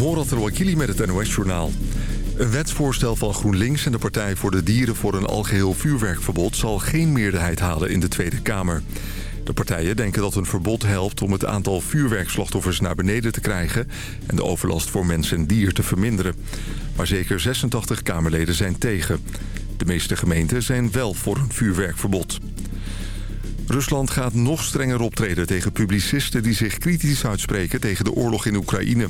Morat Rouakili met het NOS-journaal. Een wetsvoorstel van GroenLinks en de Partij voor de Dieren... voor een algeheel vuurwerkverbod zal geen meerderheid halen in de Tweede Kamer. De partijen denken dat een verbod helpt om het aantal vuurwerkslachtoffers naar beneden te krijgen... en de overlast voor mens en dier te verminderen. Maar zeker 86 Kamerleden zijn tegen. De meeste gemeenten zijn wel voor een vuurwerkverbod. Rusland gaat nog strenger optreden tegen publicisten die zich kritisch uitspreken tegen de oorlog in Oekraïne.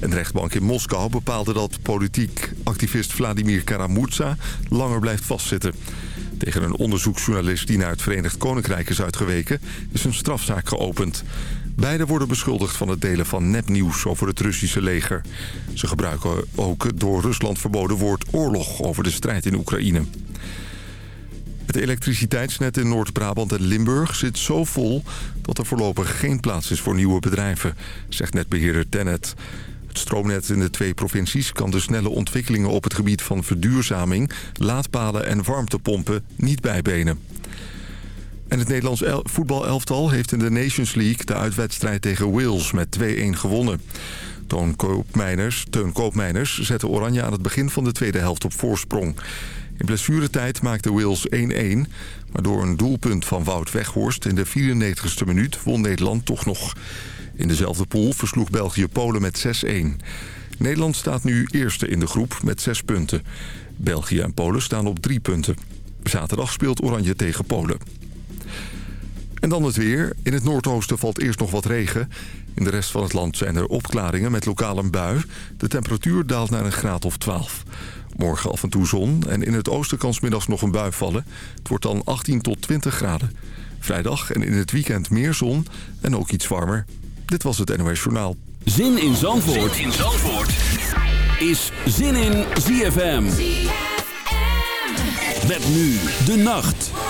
Een rechtbank in Moskou bepaalde dat politiek activist Vladimir Karamurza langer blijft vastzitten. Tegen een onderzoeksjournalist die naar het Verenigd Koninkrijk is uitgeweken is een strafzaak geopend. Beiden worden beschuldigd van het delen van nepnieuws over het Russische leger. Ze gebruiken ook het door Rusland verboden woord oorlog over de strijd in Oekraïne. Het elektriciteitsnet in Noord-Brabant en Limburg zit zo vol... dat er voorlopig geen plaats is voor nieuwe bedrijven, zegt netbeheerder Tennet. Het stroomnet in de twee provincies kan de snelle ontwikkelingen op het gebied van verduurzaming, laadpalen en warmtepompen niet bijbenen. En het Nederlands voetbalelftal heeft in de Nations League de uitwedstrijd tegen Wales met 2-1 gewonnen. Toon Koopmeiners, Teun Koopmeiners zette Oranje aan het begin van de tweede helft op voorsprong. In blessuretijd maakte Wales 1-1, maar door een doelpunt van Wout Weghorst in de 94ste minuut won Nederland toch nog. In dezelfde pool versloeg België Polen met 6-1. Nederland staat nu eerste in de groep met 6 punten. België en Polen staan op 3 punten. Zaterdag speelt Oranje tegen Polen. En dan het weer. In het noordoosten valt eerst nog wat regen. In de rest van het land zijn er opklaringen met lokaal een bui. De temperatuur daalt naar een graad of 12. Morgen af en toe zon en in het oosten kan middags nog een bui vallen. Het wordt dan 18 tot 20 graden. Vrijdag en in het weekend meer zon en ook iets warmer. Dit was het NOS Journaal. Zin in Zandvoort, zin in Zandvoort. is Zin in ZFM. ZFM. Met nu de nacht.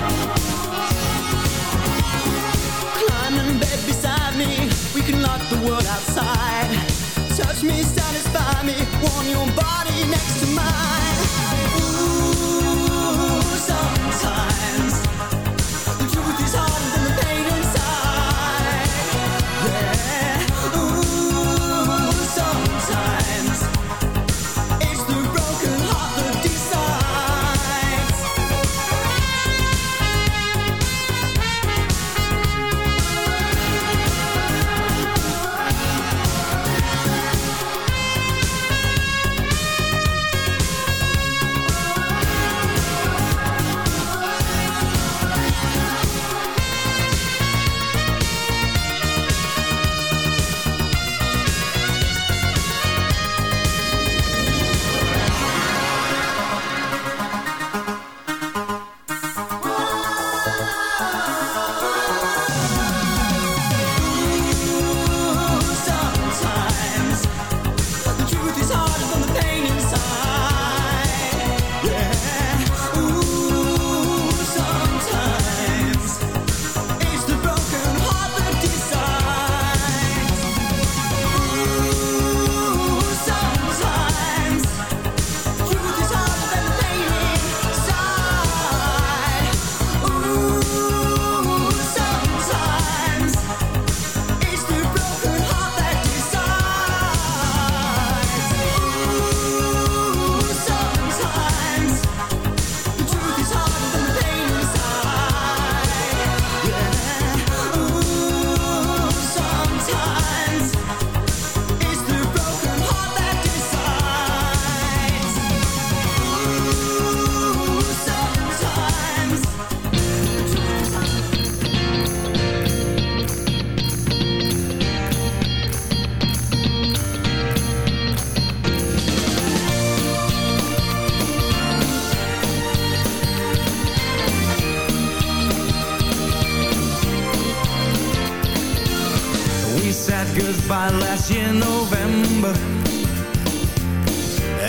goodbye last year November.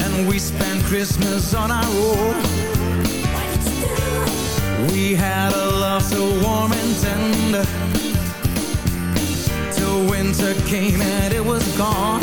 And we spent Christmas on our own. We had a love so warm and tender. Till winter came and it was gone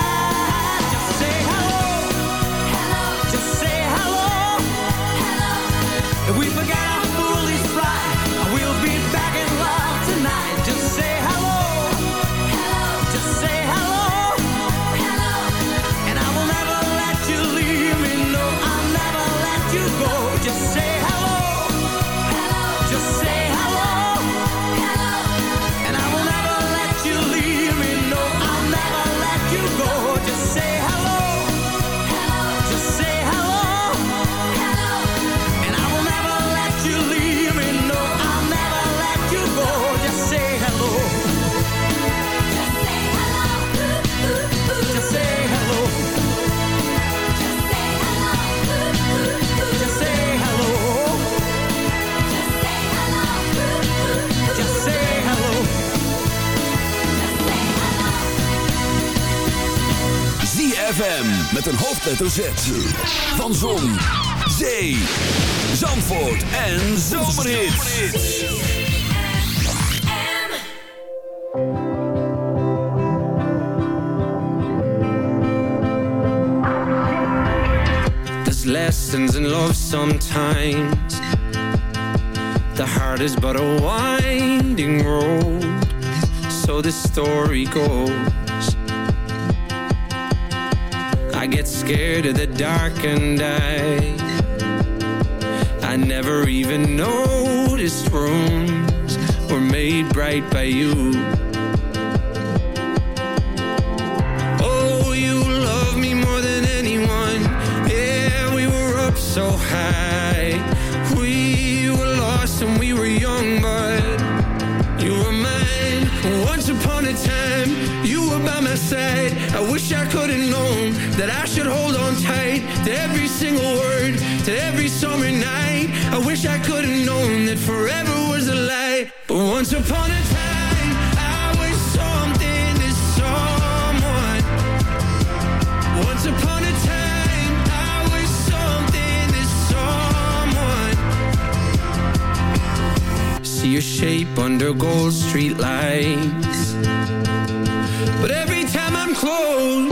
ZFM met een hoofdletter Z. Van Zon, Zee, Zandvoort en Zomerhits. There's lessons in love sometimes. The heart is but a winding road. So the story goes. Get scared of the dark and I I never even noticed rooms were made bright by you. Oh, you love me more than anyone. Yeah, we were up so high. We were lost and we were young, but you were mine. Once upon a time, you were by my side. I wish I could have known that I should hold on tight to every single word, to every summer night. I wish I could have known that forever was a lie. But once upon a time, I was something to someone. Once upon a time, I was something to someone. See your shape under gold street lights. But every time I'm close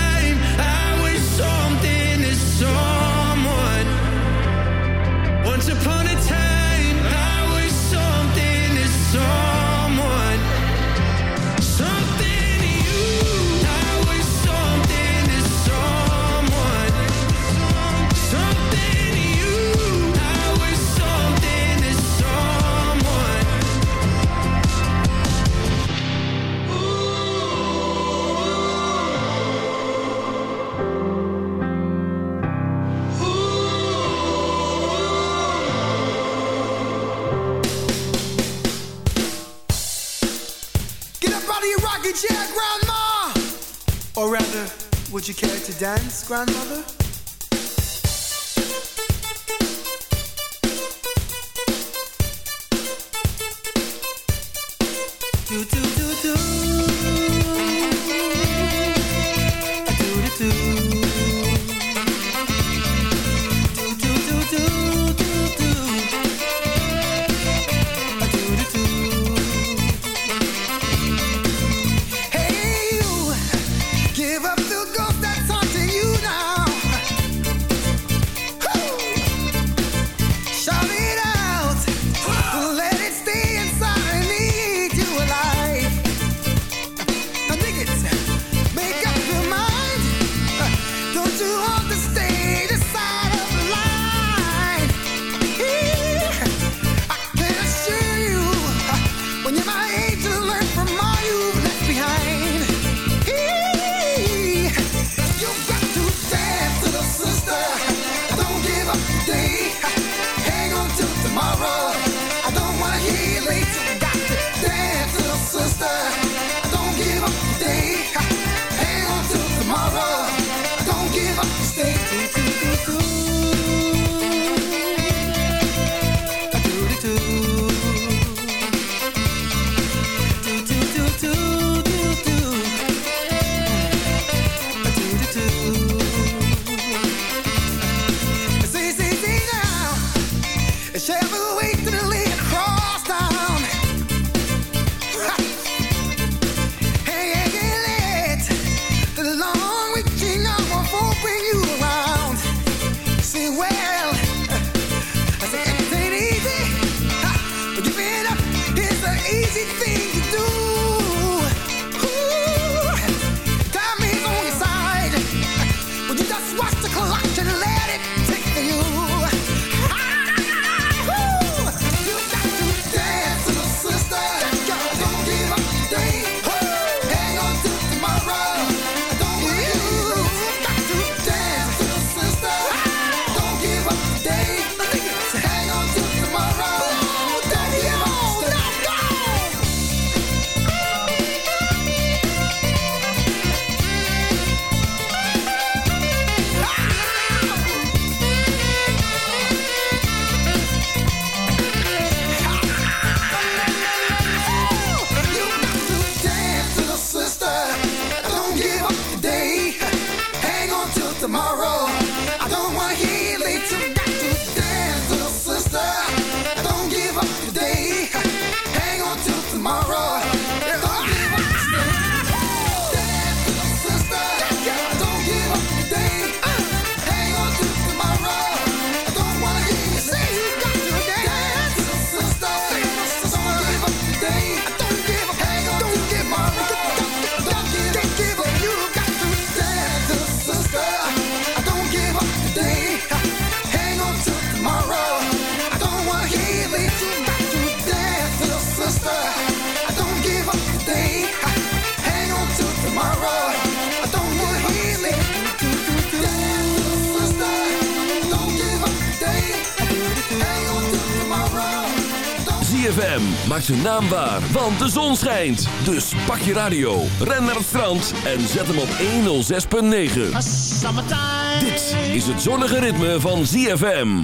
to dance, grandmother? Zon schijnt. Dus pak je radio, ren naar het strand en zet hem op 106.9. Dit is het zonnige ritme van ZFM.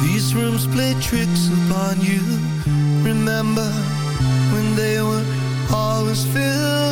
These rooms play tricks upon you. Remember when they were always filled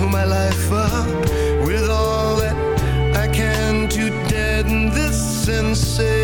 My life up with all that I can to deaden this sensation.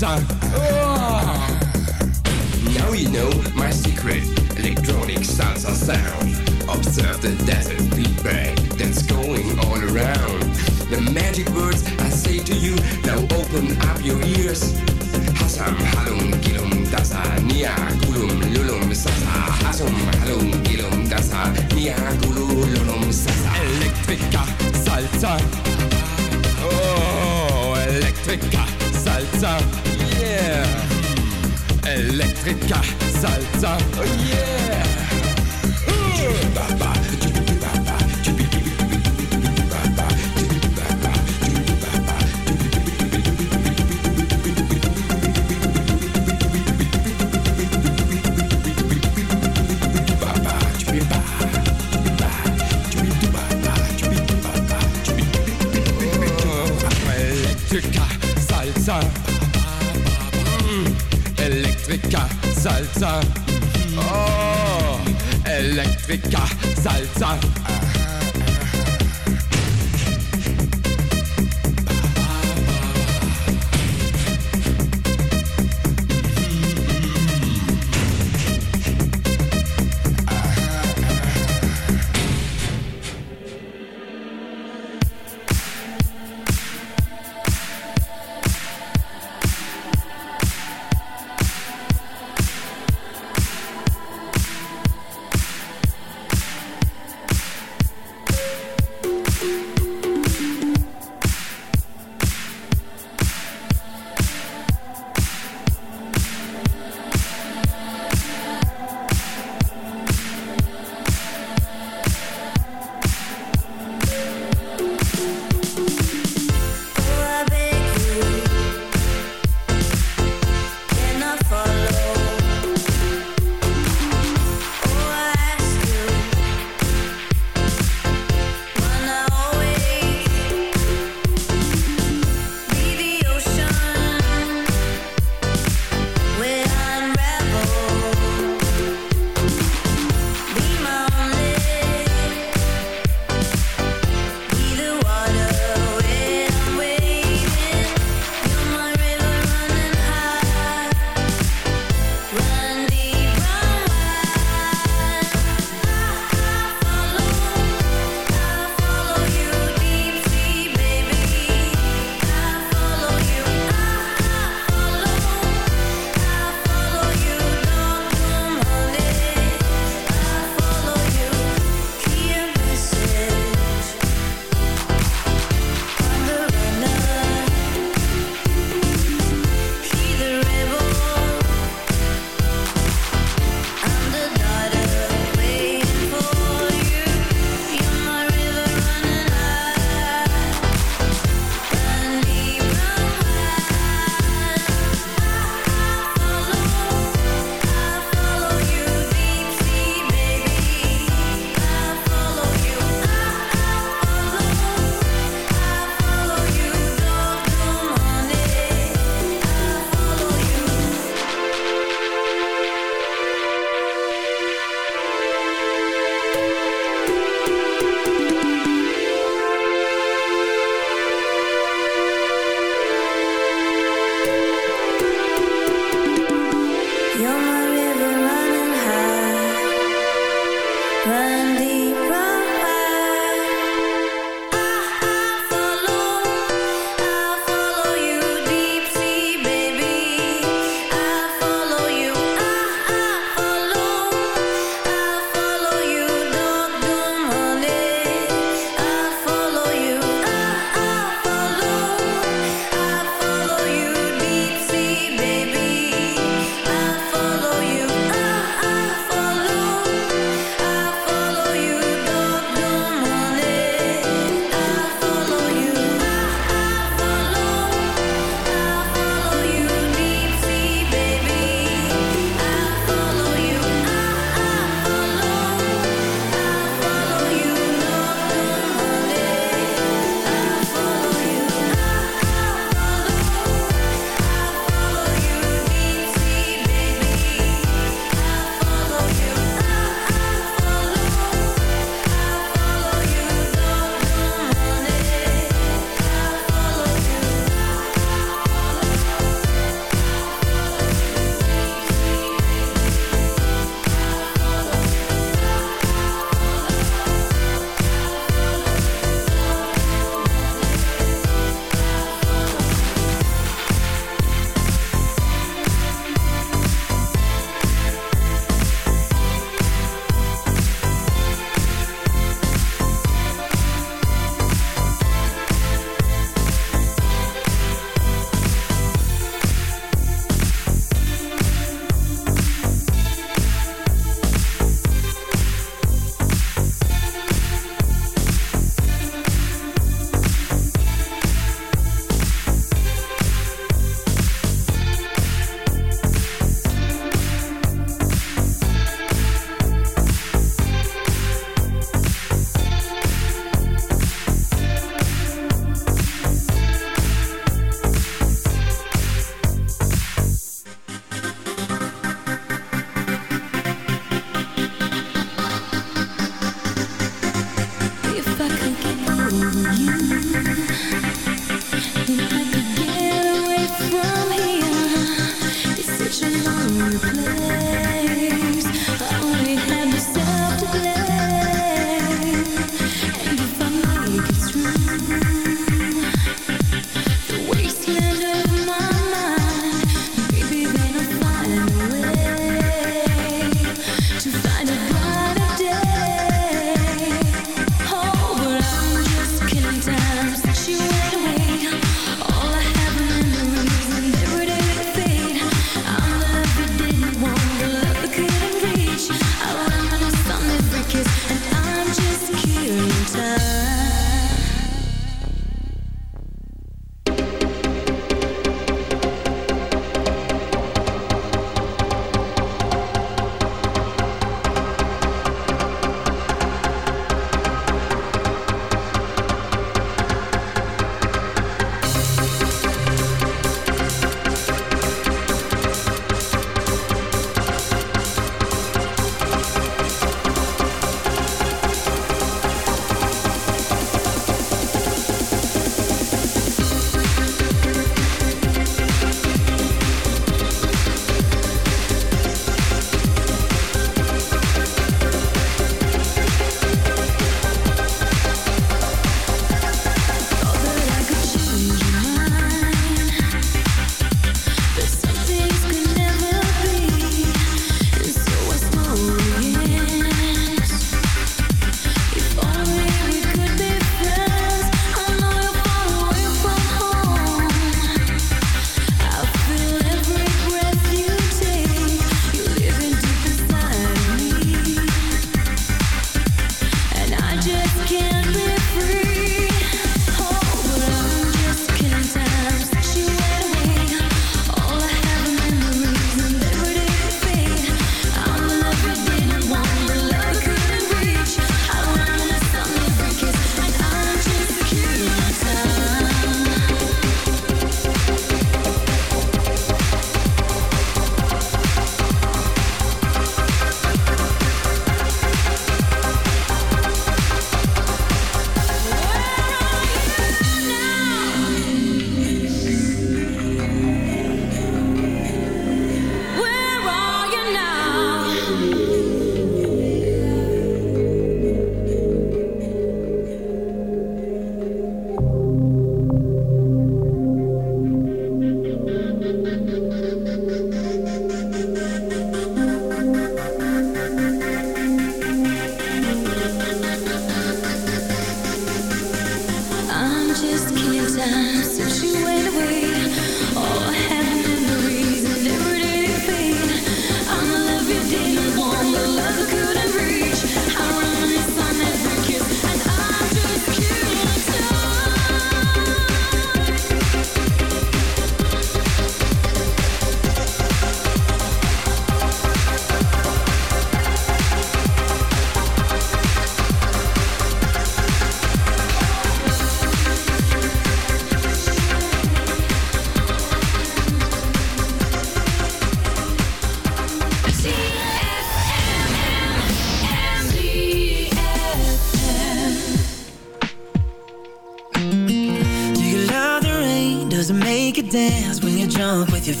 time. Oh. Now you know my secret electronic sounds are sound. Observe the. Paprika, Salsa, oh yeah! side.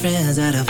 friends at a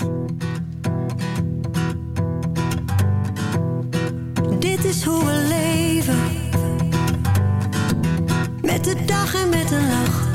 hoe we leven. Met de dag en met een lach.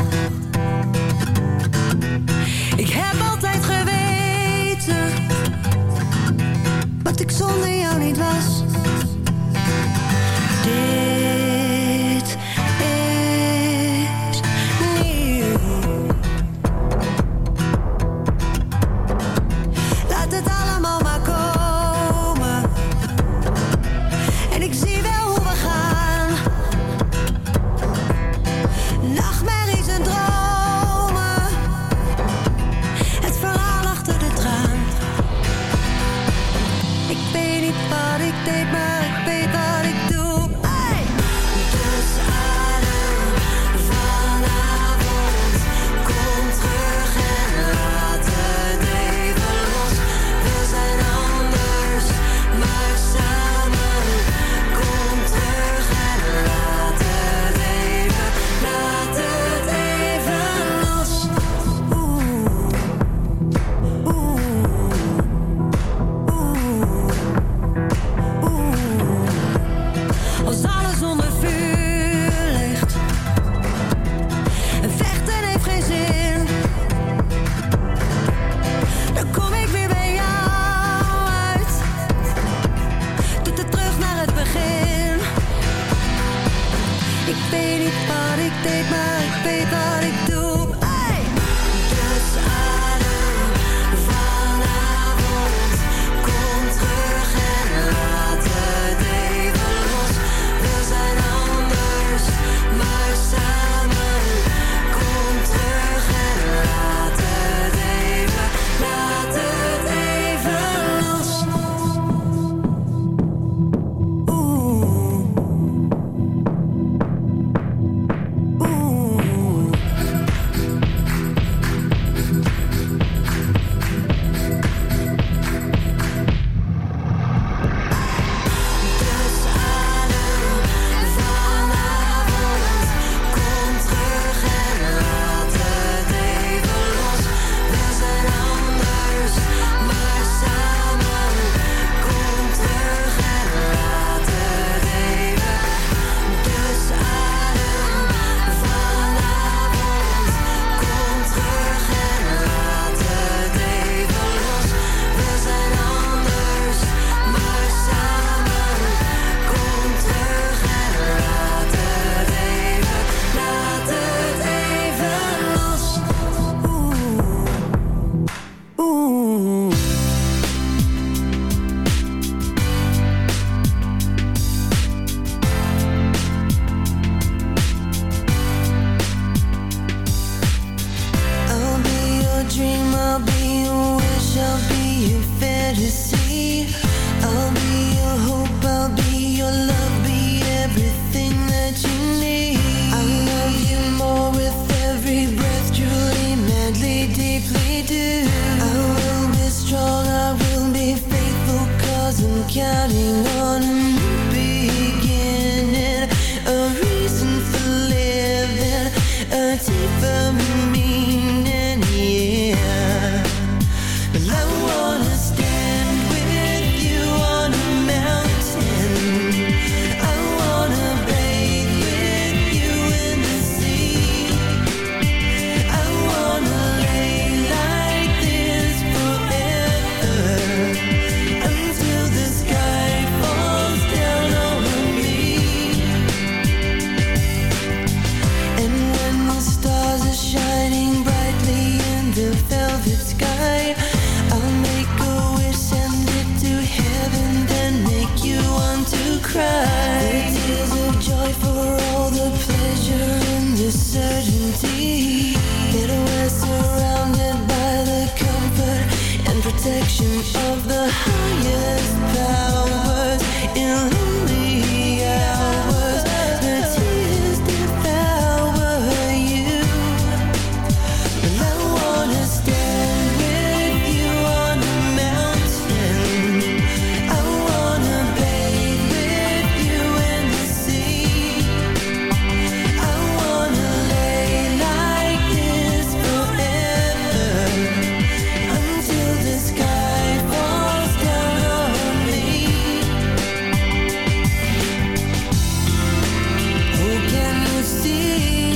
see.